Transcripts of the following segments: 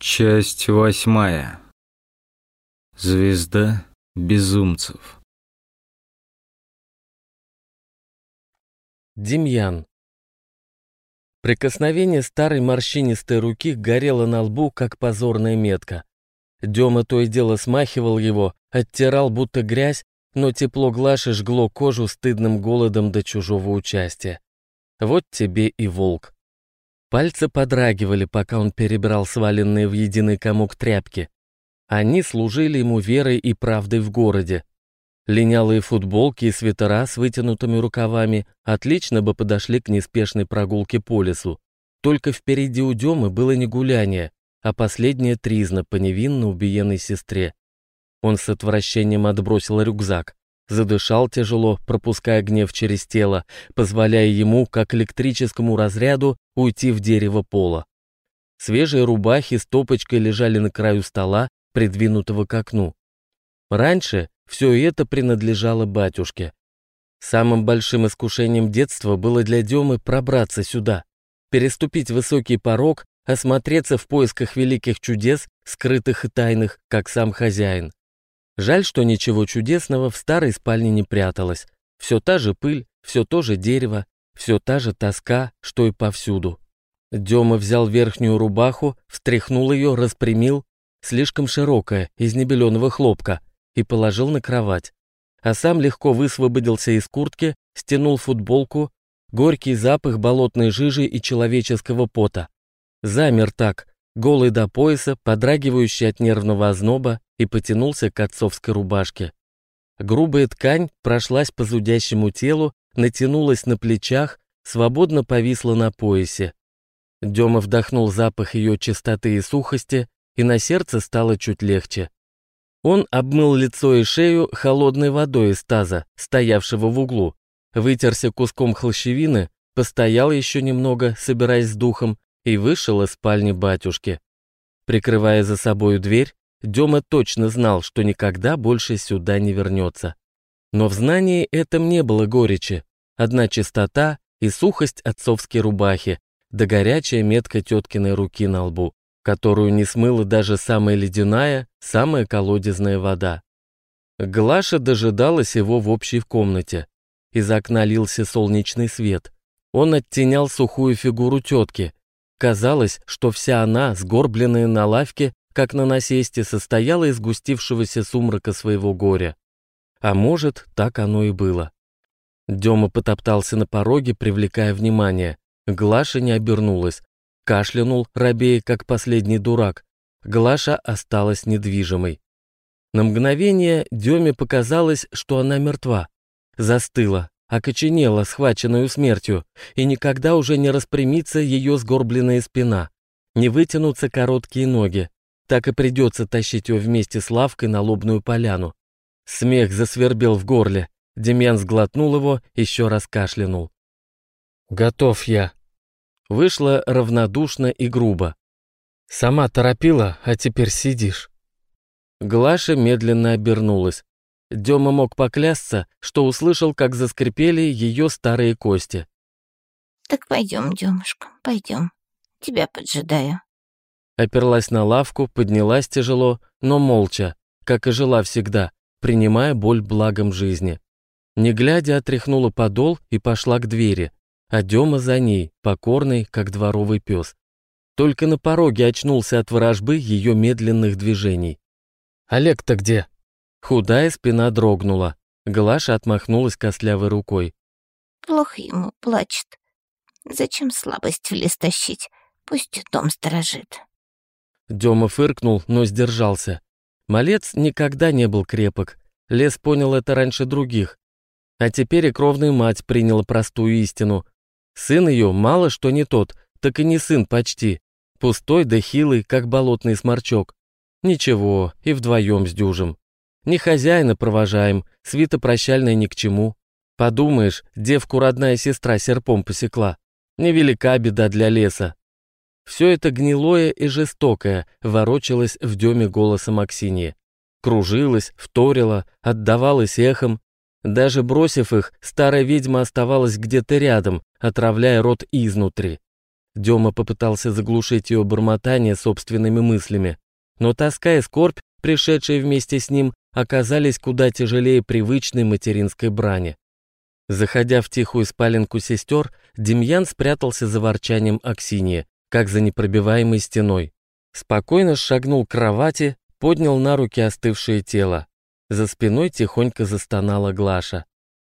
Часть восьмая. Звезда безумцев. Демьян. Прикосновение старой морщинистой руки горело на лбу, как позорная метка. Дема то и дело смахивал его, оттирал будто грязь, но тепло Глаши жгло кожу стыдным голодом до чужого участия. Вот тебе и волк. Пальцы подрагивали, пока он перебрал сваленные в единый комок тряпки. Они служили ему верой и правдой в городе. Линялые футболки и свитера с вытянутыми рукавами отлично бы подошли к неспешной прогулке по лесу. Только впереди у Демы было не гуляние, а последняя тризна по невинно убиенной сестре. Он с отвращением отбросил рюкзак. Задышал тяжело, пропуская гнев через тело, позволяя ему, как электрическому разряду, уйти в дерево пола. Свежие рубахи с топочкой лежали на краю стола, придвинутого к окну. Раньше все это принадлежало батюшке. Самым большим искушением детства было для Демы пробраться сюда, переступить высокий порог, осмотреться в поисках великих чудес, скрытых и тайных, как сам хозяин. Жаль, что ничего чудесного в старой спальне не пряталось. Все та же пыль, все то же дерево, все та же тоска, что и повсюду. Дема взял верхнюю рубаху, встряхнул ее, распрямил, слишком широкая, из небеленого хлопка, и положил на кровать. А сам легко высвободился из куртки, стянул футболку, горький запах болотной жижи и человеческого пота. Замер так, голый до пояса, подрагивающий от нервного озноба, и потянулся к отцовской рубашке. Грубая ткань прошлась по зудящему телу, натянулась на плечах, свободно повисла на поясе. Дема вдохнул запах ее чистоты и сухости, и на сердце стало чуть легче. Он обмыл лицо и шею холодной водой из таза, стоявшего в углу, вытерся куском холщевины, постоял еще немного, собираясь с духом, и вышел из спальни батюшки. Прикрывая за собою дверь, Дема точно знал, что никогда больше сюда не вернется. Но в знании этом не было горечи. Одна чистота и сухость отцовской рубахи, да горячая метка теткиной руки на лбу, которую не смыла даже самая ледяная, самая колодезная вода. Глаша дожидалась его в общей комнате. Из окна лился солнечный свет. Он оттенял сухую фигуру тетки, Казалось, что вся она, сгорбленная на лавке, как на насесте, состояла из густившегося сумрака своего горя. А может, так оно и было. Дема потоптался на пороге, привлекая внимание. Глаша не обернулась. Кашлянул, робея, как последний дурак. Глаша осталась недвижимой. На мгновение Деме показалось, что она мертва. Застыла, окоченела, схваченную смертью, и никогда уже не распрямится ее сгорбленная спина, не вытянутся короткие ноги. Так и придется тащить ее вместе с лавкой на лобную поляну. Смех засвербел в горле. Демьян сглотнул его, еще раз кашлянул. «Готов я». Вышло равнодушно и грубо. «Сама торопила, а теперь сидишь». Глаша медленно обернулась. Дема мог поклясться, что услышал, как заскрипели ее старые кости. «Так пойдем, Демушка, пойдем. Тебя поджидаю». Оперлась на лавку, поднялась тяжело, но молча, как и жила всегда, принимая боль благом жизни. Не глядя, отряхнула подол и пошла к двери, а Дема за ней, покорный, как дворовый пес. Только на пороге очнулся от ворожбы ее медленных движений. «Олег-то где?» Худая спина дрогнула. Глаша отмахнулась костлявой рукой. «Плохо ему, плачет. Зачем слабость в лес тащить? Пусть дом сторожит». Дема фыркнул, но сдержался. Малец никогда не был крепок. Лес понял это раньше других. А теперь и кровная мать приняла простую истину. Сын ее мало что не тот, так и не сын почти. Пустой да хилый, как болотный сморчок. Ничего, и вдвоем сдюжим. Не хозяина провожаем, свита прощальная ни к чему. Подумаешь, девку родная сестра серпом посекла. Невелика беда для леса. Все это гнилое и жестокое ворочалось в деме голоса Максиньи. Кружилось, вторило, отдавалось эхом. Даже бросив их, старая ведьма оставалась где-то рядом, отравляя рот изнутри. Дема попытался заглушить ее бормотание собственными мыслями, но тоска и скорбь, пришедшие вместе с ним, оказались куда тяжелее привычной материнской брани. Заходя в тихую спаленку сестер, Демьян спрятался за ворчанием Аксиньи, как за непробиваемой стеной. Спокойно шагнул к кровати, поднял на руки остывшее тело. За спиной тихонько застонала Глаша.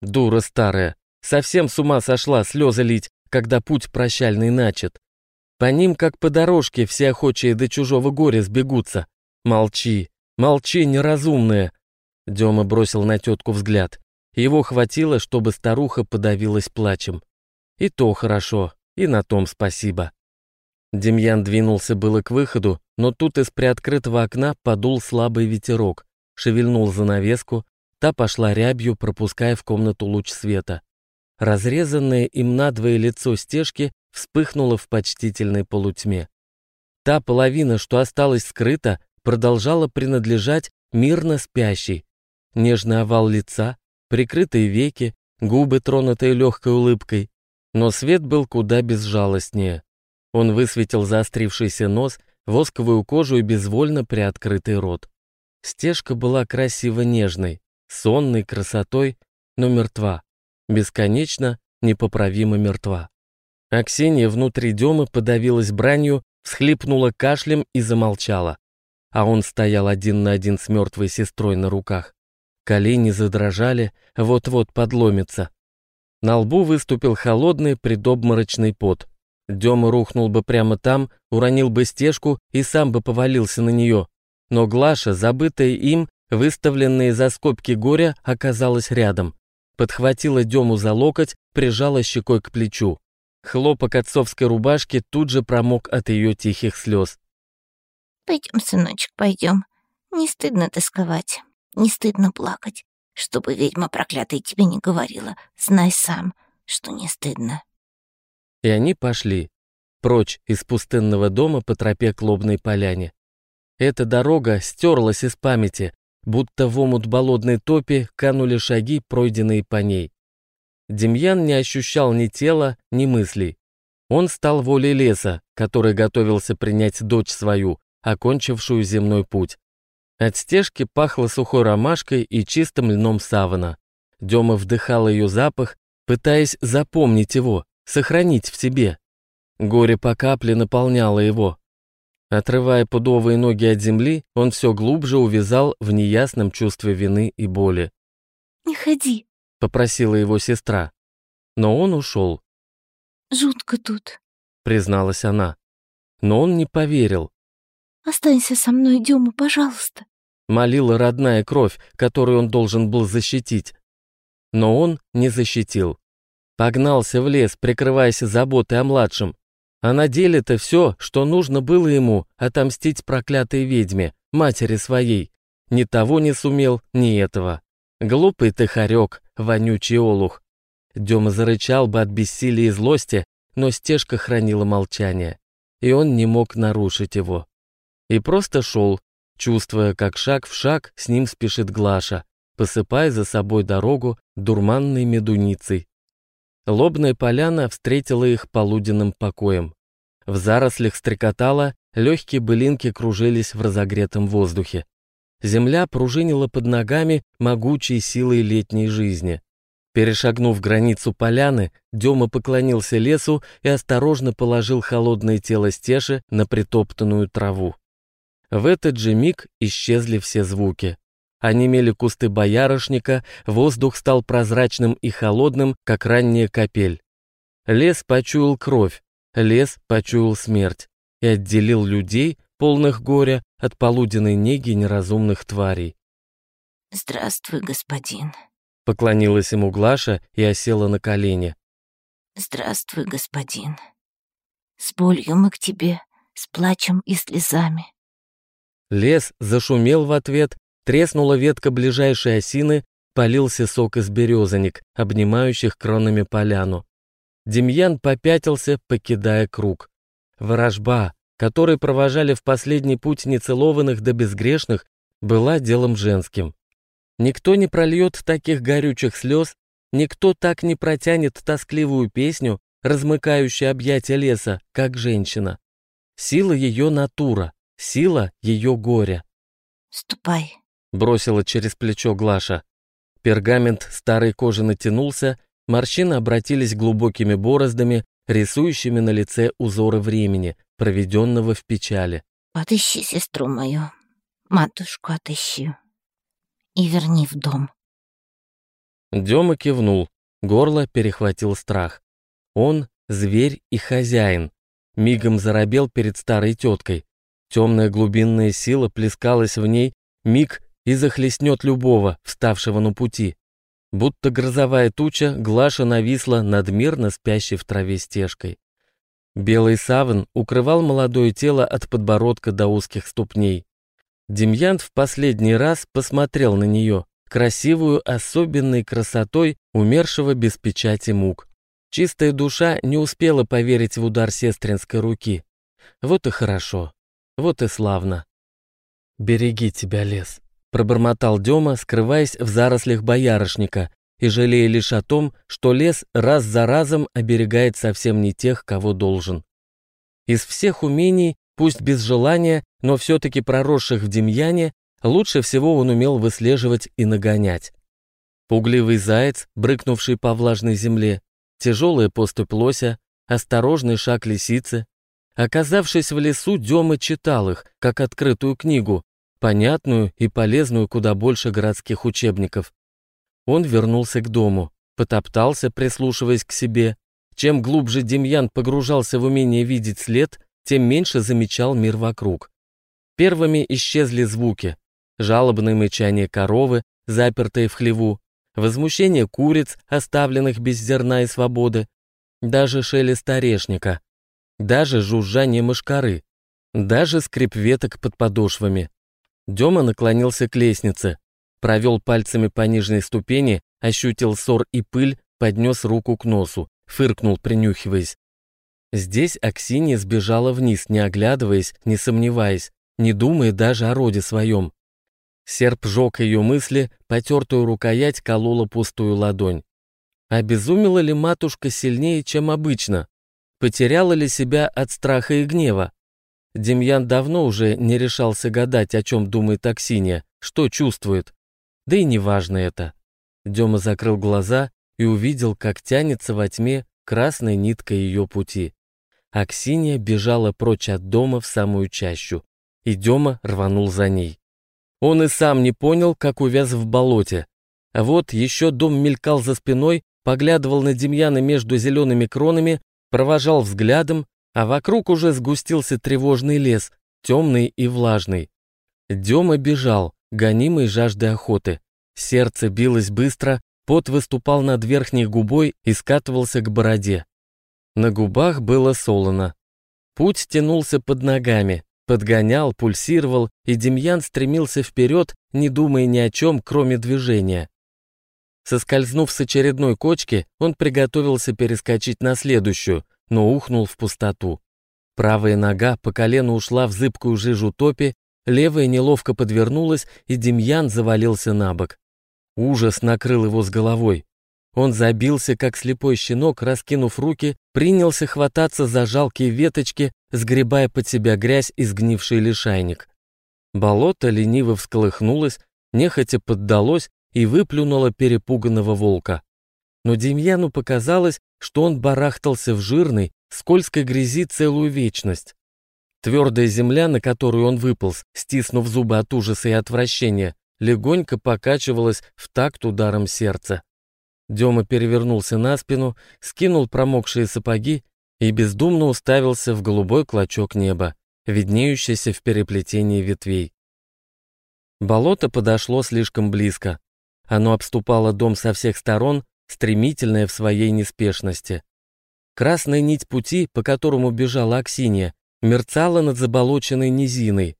Дура старая, совсем с ума сошла слезы лить, когда путь прощальный начат. По ним, как по дорожке, все охочие до чужого горя сбегутся. Молчи, молчи, неразумная. Дема бросил на тетку взгляд. Его хватило, чтобы старуха подавилась плачем. И то хорошо, и на том спасибо. Демьян двинулся было к выходу, но тут из приоткрытого окна подул слабый ветерок, шевельнул занавеску, та пошла рябью, пропуская в комнату луч света. Разрезанное им надвое лицо стежки вспыхнуло в почтительной полутьме. Та половина, что осталась скрыта, продолжала принадлежать мирно спящей. Нежный овал лица, прикрытые веки, губы, тронутые легкой улыбкой. Но свет был куда безжалостнее. Он высветил заострившийся нос, восковую кожу и безвольно приоткрытый рот. Стежка была красиво нежной, сонной красотой, но мертва. Бесконечно, непоправимо мертва. Аксинья внутри Демы подавилась бранью, всхлипнула кашлем и замолчала. А он стоял один на один с мертвой сестрой на руках. Колени задрожали, вот-вот подломится. На лбу выступил холодный предобморочный пот. Дема рухнул бы прямо там, уронил бы стежку и сам бы повалился на нее. Но Глаша, забытая им, выставленная за скобки горя, оказалась рядом. Подхватила Дему за локоть, прижала щекой к плечу. Хлопок отцовской рубашки тут же промок от ее тихих слез. «Пойдем, сыночек, пойдем. Не стыдно тосковать, не стыдно плакать. Чтобы ведьма проклятая тебе не говорила, знай сам, что не стыдно». И они пошли, прочь из пустынного дома по тропе к лобной поляне. Эта дорога стерлась из памяти, будто в омут болотной топи канули шаги, пройденные по ней. Демьян не ощущал ни тела, ни мыслей. Он стал волей леса, который готовился принять дочь свою, окончившую земной путь. От стежки пахло сухой ромашкой и чистым льном савана. Дема вдыхал ее запах, пытаясь запомнить его, сохранить в себе. Горе по капле наполняло его. Отрывая пудовые ноги от земли, он все глубже увязал в неясном чувстве вины и боли. «Не ходи», — попросила его сестра. Но он ушел. «Жутко тут», — призналась она. Но он не поверил. «Останься со мной, Дема, пожалуйста», — молила родная кровь, которую он должен был защитить. Но он не защитил. Погнался в лес, прикрываясь заботой о младшем. А на деле-то все, что нужно было ему, отомстить проклятой ведьме, матери своей. Ни того не сумел, ни этого. Глупый ты хорек, вонючий олух. Дема зарычал бы от бессилия и злости, но стежка хранила молчание, и он не мог нарушить его. И просто шел, чувствуя, как шаг в шаг с ним спешит Глаша, посыпая за собой дорогу дурманной медуницей, Лобная поляна встретила их полуденным покоем. В зарослях стрекотала, легкие былинки кружились в разогретом воздухе. Земля пружинила под ногами могучей силой летней жизни. Перешагнув границу поляны, Дема поклонился лесу и осторожно положил холодное тело стеши на притоптанную траву. В этот же миг исчезли все звуки. Онемели кусты боярышника, воздух стал прозрачным и холодным, как ранняя капель. Лес почуял кровь, лес почуял смерть и отделил людей, полных горя, от полуденной неги неразумных тварей. «Здравствуй, господин», — поклонилась ему Глаша и осела на колени. «Здравствуй, господин. С болью мы к тебе, с плачем и слезами». Лес зашумел в ответ, Треснула ветка ближайшей осины, полился сок из березаник, обнимающих кронами поляну. Демьян попятился, покидая круг. Ворожба, которой провожали в последний путь нецелованных до безгрешных, была делом женским. Никто не прольет таких горючих слез, никто так не протянет тоскливую песню, размыкающая объятия леса, как женщина. Сила ее натура, сила ее горя. «Ступай», — бросила через плечо Глаша. Пергамент старой кожи натянулся, морщины обратились глубокими бороздами, рисующими на лице узоры времени, проведенного в печали. «Отыщи сестру мою, матушку отыщи и верни в дом». Дема кивнул, горло перехватил страх. Он — зверь и хозяин. Мигом заробел перед старой теткой. Темная глубинная сила плескалась в ней, миг и захлестнет любого, вставшего на пути. Будто грозовая туча, Глаша нависла над мирно спящей в траве стежкой. Белый саван укрывал молодое тело от подбородка до узких ступней. Демьян в последний раз посмотрел на нее, красивую особенной красотой умершего без печати мук. Чистая душа не успела поверить в удар сестринской руки. Вот и хорошо, вот и славно. «Береги тебя, лес», пробормотал Дема, скрываясь в зарослях боярышника и жалея лишь о том, что лес раз за разом оберегает совсем не тех, кого должен. Из всех умений, пусть без желания, но все-таки проросших в Демьяне, лучше всего он умел выслеживать и нагонять. Пугливый заяц, брыкнувший по влажной земле, тяжелая поступь лося, осторожный шаг лисицы. Оказавшись в лесу, Дема читал их, как открытую книгу, понятную и полезную куда больше городских учебников. Он вернулся к дому, потоптался, прислушиваясь к себе. Чем глубже Демьян погружался в умение видеть след, тем меньше замечал мир вокруг. Первыми исчезли звуки. Жалобное мычание коровы, запертой в хлеву, возмущение куриц, оставленных без зерна и свободы, даже шелест орешника, даже жужжание мышкары, даже скрип веток под подошвами. Дема наклонился к лестнице, провел пальцами по нижней ступени, ощутил ссор и пыль, поднес руку к носу, фыркнул, принюхиваясь. Здесь Аксинья сбежала вниз, не оглядываясь, не сомневаясь, не думая даже о роде своем. Серп жег ее мысли, потертую рукоять колола пустую ладонь. Обезумела ли матушка сильнее, чем обычно? Потеряла ли себя от страха и гнева? Демьян давно уже не решался гадать, о чем думает Аксинья, что чувствует. Да и неважно это. Дема закрыл глаза и увидел, как тянется во тьме красная нитка ее пути. Аксинья бежала прочь от дома в самую чащу, и Дема рванул за ней. Он и сам не понял, как увяз в болоте. А вот еще дом мелькал за спиной, поглядывал на Демьяна между зелеными кронами, провожал взглядом, а вокруг уже сгустился тревожный лес, темный и влажный. Дема бежал, гонимый жаждой охоты. Сердце билось быстро, пот выступал над верхней губой и скатывался к бороде. На губах было солоно. Путь тянулся под ногами, подгонял, пульсировал, и Демьян стремился вперед, не думая ни о чем, кроме движения. Соскользнув с очередной кочки, он приготовился перескочить на следующую, но ухнул в пустоту. Правая нога по колено ушла в зыбкую жижу топи, левая неловко подвернулась, и Демьян завалился на бок. Ужас накрыл его с головой. Он забился, как слепой щенок, раскинув руки, принялся хвататься за жалкие веточки, сгребая под себя грязь и сгнивший лишайник. Болото лениво всколыхнулось, нехотя поддалось и выплюнуло перепуганного волка но Демьяну показалось, что он барахтался в жирной, скользкой грязи целую вечность. Твердая земля, на которую он выполз, стиснув зубы от ужаса и отвращения, легонько покачивалась в такт ударом сердца. Дема перевернулся на спину, скинул промокшие сапоги и бездумно уставился в голубой клочок неба, виднеющийся в переплетении ветвей. Болото подошло слишком близко. Оно обступало дом со всех сторон, стремительная в своей неспешности. Красная нить пути, по которому бежала Аксинья, мерцала над заболоченной низиной.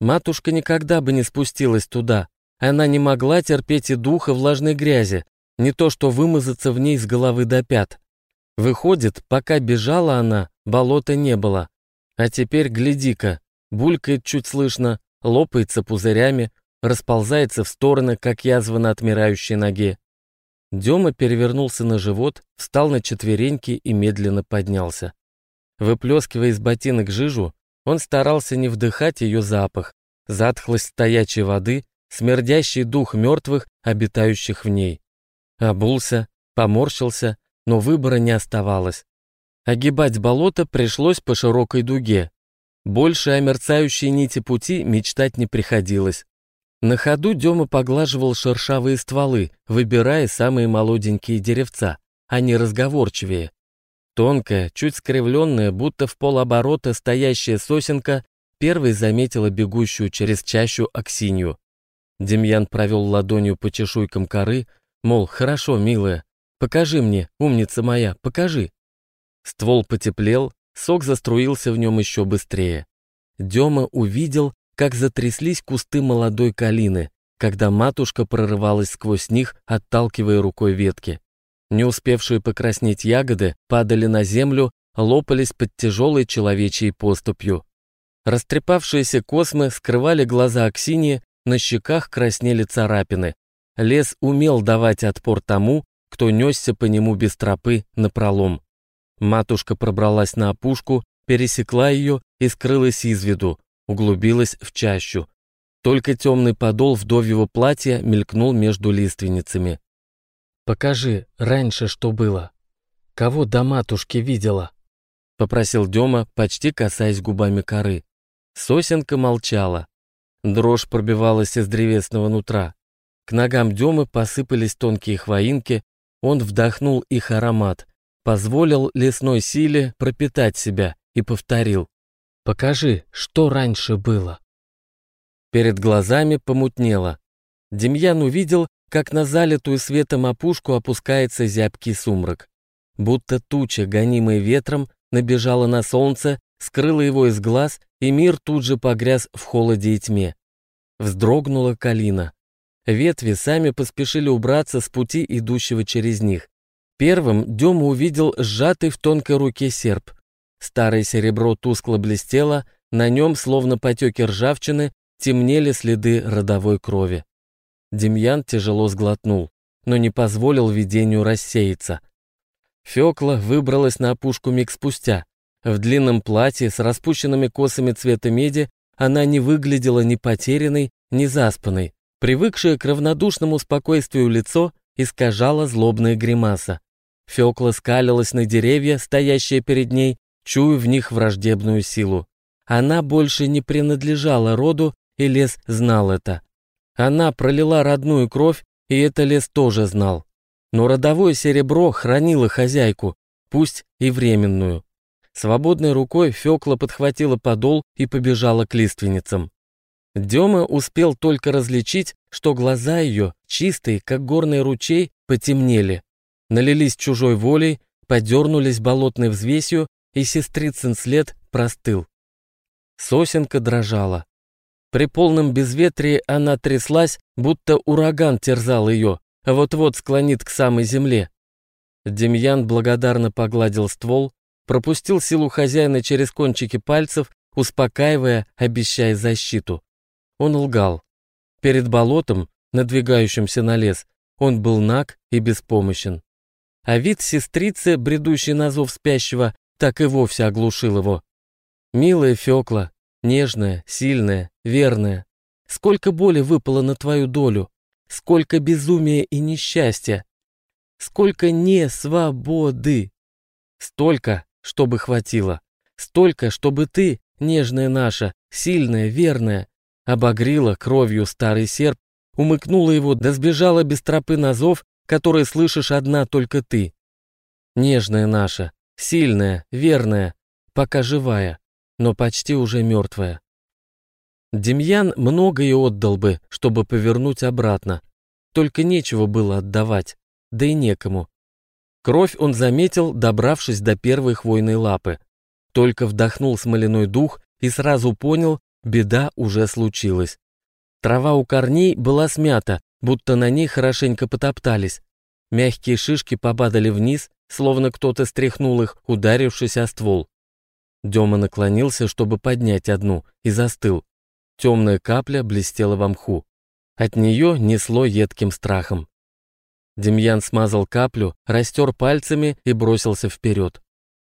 Матушка никогда бы не спустилась туда. Она не могла терпеть и духа влажной грязи, не то что вымазаться в ней с головы до пят. Выходит, пока бежала она, болота не было. А теперь гляди-ка, булькает чуть слышно, лопается пузырями, расползается в стороны, как язва на отмирающей ноге. Дема перевернулся на живот, встал на четвереньки и медленно поднялся. Выплескивая из ботинок жижу, он старался не вдыхать ее запах, затхлость стоячей воды, смердящий дух мертвых, обитающих в ней. Обулся, поморщился, но выбора не оставалось. Огибать болото пришлось по широкой дуге. Больше о мерцающей нити пути мечтать не приходилось. На ходу Дема поглаживал шершавые стволы, выбирая самые молоденькие деревца, а не разговорчивее. Тонкая, чуть скривленная, будто в полоборота стоящая сосенка первой заметила бегущую через чащу Аксинью. Демьян провел ладонью по чешуйкам коры, мол, хорошо, милая, покажи мне, умница моя, покажи. Ствол потеплел, сок заструился в нем еще быстрее. Дема увидел, как затряслись кусты молодой калины, когда матушка прорывалась сквозь них, отталкивая рукой ветки. Не успевшие покраснеть ягоды падали на землю, лопались под тяжелой человечьей поступью. Растрепавшиеся космы скрывали глаза Аксинии, на щеках краснели царапины. Лес умел давать отпор тому, кто несся по нему без тропы напролом. Матушка пробралась на опушку, пересекла ее и скрылась из виду, углубилась в чащу. Только темный подол вдовьего платья мелькнул между лиственницами. «Покажи, раньше что было. Кого до матушки видела?» — попросил Дема, почти касаясь губами коры. Сосенка молчала. Дрожь пробивалась из древесного нутра. К ногам Демы посыпались тонкие хвоинки, он вдохнул их аромат, позволил лесной силе пропитать себя и повторил. Покажи, что раньше было. Перед глазами помутнело. Демьян увидел, как на залитую светом опушку опускается зябкий сумрак. Будто туча, гонимая ветром, набежала на солнце, скрыла его из глаз, и мир тут же погряз в холоде и тьме. Вздрогнула калина. Ветви сами поспешили убраться с пути, идущего через них. Первым Дема увидел сжатый в тонкой руке серп. Старое серебро тускло блестело, на нем, словно потеки ржавчины, темнели следы родовой крови. Демьян тяжело сглотнул, но не позволил видению рассеяться. Фёкла выбралась на опушку миг спустя. В длинном платье с распущенными косами цвета меди она не выглядела ни потерянной, ни заспанной. Привыкшее к равнодушному спокойствию лицо искажала злобная гримаса. Фёкла скалилась на деревья, стоящие перед ней, чую в них враждебную силу. Она больше не принадлежала роду, и лес знал это. Она пролила родную кровь, и это лес тоже знал. Но родовое серебро хранило хозяйку, пусть и временную. Свободной рукой Фёкла подхватила подол и побежала к лиственницам. Дема успел только различить, что глаза ее, чистые, как горный ручей, потемнели, налились чужой волей, подернулись болотной взвесью и сестрицын след простыл. Сосенка дрожала. При полном безветрии она тряслась, будто ураган терзал ее, а вот-вот склонит к самой земле. Демьян благодарно погладил ствол, пропустил силу хозяина через кончики пальцев, успокаивая, обещая защиту. Он лгал. Перед болотом, надвигающимся на лес, он был наг и беспомощен. А вид сестрицы, бредущей на зов спящего, так и вовсе оглушил его. «Милая Фёкла, нежная, сильная, верная, сколько боли выпало на твою долю, сколько безумия и несчастья, сколько не свободы, столько, чтобы хватило, столько, чтобы ты, нежная наша, сильная, верная, обогрила кровью старый серп, умыкнула его да сбежала без тропы на зов, который слышишь одна только ты. Нежная наша, Сильная, верная, пока живая, но почти уже мертвая. Демьян многое отдал бы, чтобы повернуть обратно. Только нечего было отдавать, да и некому. Кровь он заметил, добравшись до первой хвойной лапы. Только вдохнул смоляной дух и сразу понял, беда уже случилась. Трава у корней была смята, будто на ней хорошенько потоптались. Мягкие шишки попадали вниз, словно кто-то стряхнул их, ударившись о ствол. Дема наклонился, чтобы поднять одну, и застыл. Темная капля блестела во мху. От нее несло едким страхом. Демьян смазал каплю, растер пальцами и бросился вперед.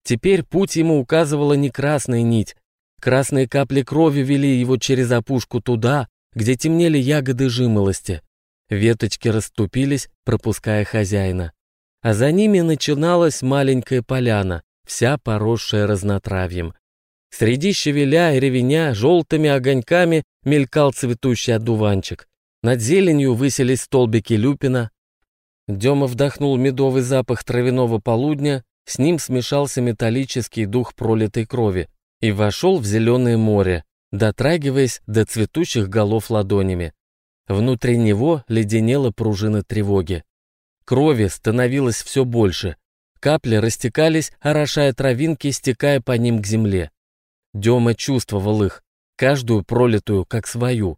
Теперь путь ему указывала не красная нить. Красные капли крови вели его через опушку туда, где темнели ягоды жимолости. Веточки расступились, пропуская хозяина. А за ними начиналась маленькая поляна, вся поросшая разнотравьем. Среди щавеля и ревеня желтыми огоньками мелькал цветущий одуванчик. Над зеленью высились столбики люпина. Дема вдохнул медовый запах травяного полудня, с ним смешался металлический дух пролитой крови и вошел в зеленое море, дотрагиваясь до цветущих голов ладонями. Внутри него леденела пружина тревоги. Крови становилось все больше. Капли растекались, орошая травинки, стекая по ним к земле. Дема чувствовал их, каждую пролитую как свою.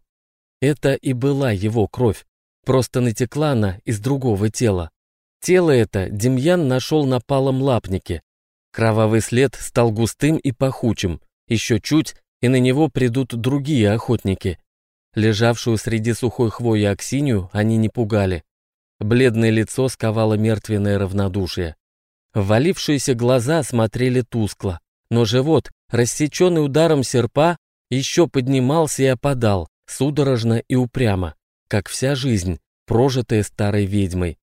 Это и была его кровь, просто натекла она из другого тела. Тело это Демьян нашел на палом лапнике. Кровавый след стал густым и пахучим. Еще чуть, и на него придут другие охотники. Лежавшую среди сухой хвои Аксинью они не пугали. Бледное лицо сковало мертвенное равнодушие. Ввалившиеся глаза смотрели тускло, но живот, рассеченный ударом серпа, еще поднимался и опадал, судорожно и упрямо, как вся жизнь, прожитая старой ведьмой.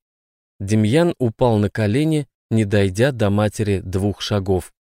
Демьян упал на колени, не дойдя до матери двух шагов.